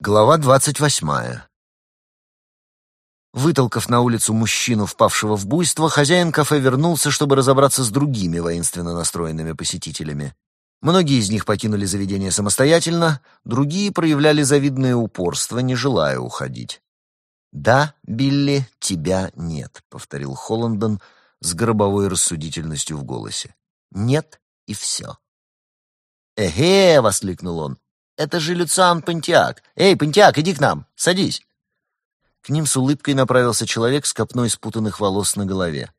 Глава двадцать восьмая. Вытолкав на улицу мужчину, впавшего в буйство, хозяин кафе вернулся, чтобы разобраться с другими воинственно настроенными посетителями. Многие из них покинули заведение самостоятельно, другие проявляли завидное упорство, не желая уходить. «Да, Билли, тебя нет», — повторил Холландон с гробовой рассудительностью в голосе. «Нет, и все». «Эге!» — воскликнул он. Это же Люциан Пантиак. Эй, Пантиак, иди к нам, садись!» К ним с улыбкой направился человек с копной спутанных волос на голове.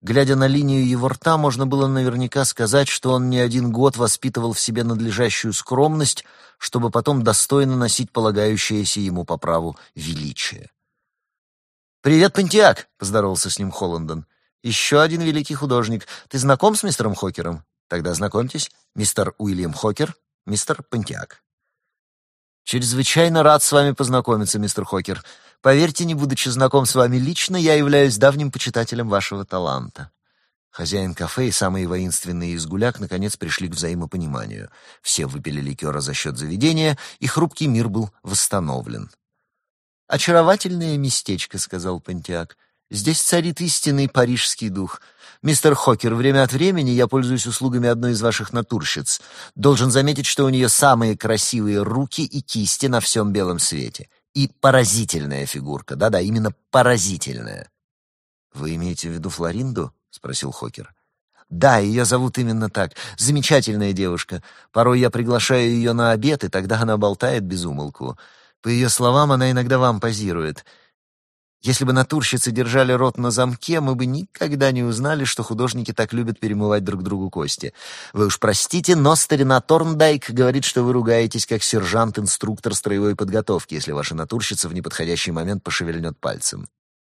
Глядя на линию его рта, можно было наверняка сказать, что он не один год воспитывал в себе надлежащую скромность, чтобы потом достойно носить полагающееся ему по праву величие. «Привет, Пантиак!» — поздоровался с ним Холландон. «Еще один великий художник. Ты знаком с мистером Хокером? Тогда знакомьтесь, мистер Уильям Хокер, мистер Пантиак». «Чрезвычайно рад с вами познакомиться, мистер Хокер. Поверьте, не будучи знаком с вами лично, я являюсь давним почитателем вашего таланта». Хозяин кафе и самые воинственные из гуляк наконец пришли к взаимопониманию. Все выпили ликера за счет заведения, и хрупкий мир был восстановлен. «Очаровательное местечко», — сказал Пантиак. «Здесь царит истинный парижский дух». «Мистер Хокер, время от времени я пользуюсь услугами одной из ваших натурщиц. Должен заметить, что у нее самые красивые руки и кисти на всем белом свете. И поразительная фигурка. Да-да, именно поразительная». «Вы имеете в виду Флоринду?» — спросил Хокер. «Да, ее зовут именно так. Замечательная девушка. Порой я приглашаю ее на обед, и тогда она болтает без умолку. По ее словам, она иногда вам позирует». Если бы натурщицы держали рот на замке, мы бы никогда не узнали, что художники так любят перемывать друг другу кости. Вы уж простите, но старина Торндайк говорит, что вы ругаетесь как сержант-инструктор строевой подготовки, если ваша натурщица в неподходящий момент пошевельнет пальцем.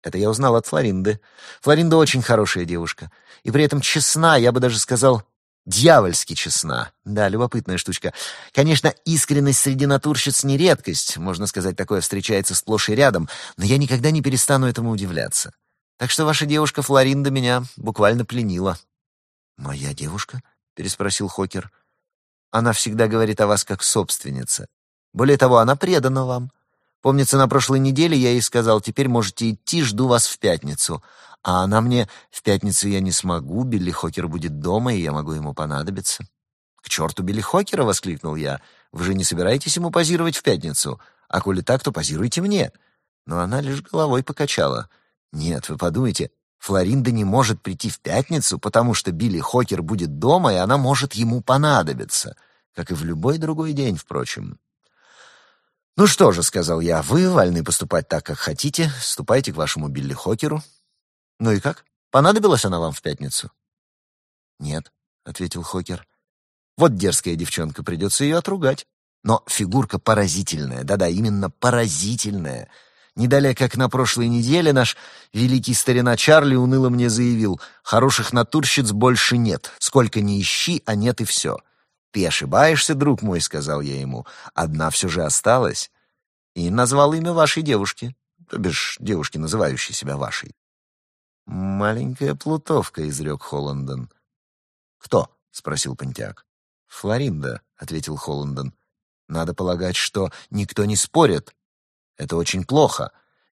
Это я узнал от Флоринды. Флоринда очень хорошая девушка. И при этом честна, я бы даже сказал, Дьявольски честна. Да, любопытная штучка. Конечно, искренность среди натурщиц не редкость, можно сказать, такое встречается сплошь и рядом, но я никогда не перестану этому удивляться. Так что ваша девушка Флоринда меня буквально пленила. «Моя девушка?» — переспросил Хокер. «Она всегда говорит о вас как собственница. Более того, она предана вам. Помнится, на прошлой неделе я ей сказал, теперь можете идти, жду вас в пятницу. А она мне «В пятницу я не смогу, Билли Хокер будет дома, и я могу ему понадобиться». «К черту Билли Хокера!» — воскликнул я. «Вы же не собираетесь ему позировать в пятницу? А коли так, то позируйте мне». Но она лишь головой покачала. «Нет, вы подумайте, Флоринда не может прийти в пятницу, потому что Билли Хокер будет дома, и она может ему понадобиться. Как и в любой другой день, впрочем». «Ну что же», — сказал я, — «вы вольны поступать так, как хотите. Ступайте к вашему Билли Хокеру, «Ну и как? Понадобилась она вам в пятницу?» «Нет», — ответил Хокер. «Вот дерзкая девчонка, придется ее отругать. Но фигурка поразительная, да-да, именно поразительная. Не далее, как на прошлой неделе, наш великий старина Чарли уныло мне заявил, хороших натурщиц больше нет, сколько ни ищи, а нет и все. «Ты ошибаешься, друг мой», — сказал я ему, — «одна все же осталась». И назвал имя вашей девушки, то бишь девушки, называющей себя вашей. «Маленькая плутовка», — изрек Холландон. «Кто?» — спросил Пантиак. «Флоринда», — ответил Холландон. «Надо полагать, что никто не спорит. Это очень плохо.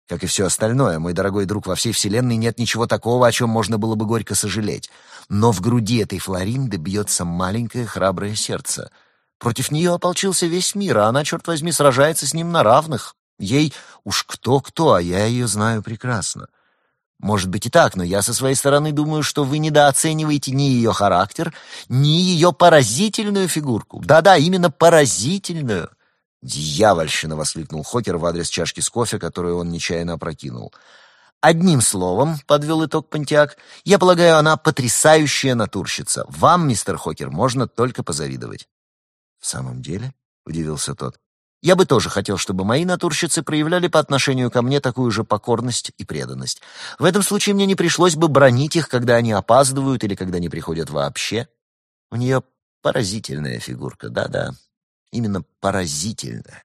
Как и все остальное, мой дорогой друг, во всей вселенной нет ничего такого, о чем можно было бы горько сожалеть. Но в груди этой Флоринды бьется маленькое храброе сердце. Против нее ополчился весь мир, а она, черт возьми, сражается с ним на равных. Ей уж кто-кто, а я ее знаю прекрасно. Может быть и так, но я со своей стороны думаю, что вы недооцениваете ни ее характер, ни ее поразительную фигурку. Да-да, именно поразительную. «Дьявольщина!» — воскликнул Хокер в адрес чашки с кофе, которую он нечаянно опрокинул. «Одним словом», — подвел итог Пантиак, — «я полагаю, она потрясающая натурщица. Вам, мистер Хокер, можно только позавидовать». «В самом деле?» — удивился тот. Я бы тоже хотел, чтобы мои натурщицы проявляли по отношению ко мне такую же покорность и преданность. В этом случае мне не пришлось бы бронить их, когда они опаздывают или когда не приходят вообще. У нее поразительная фигурка, да-да, именно поразительная.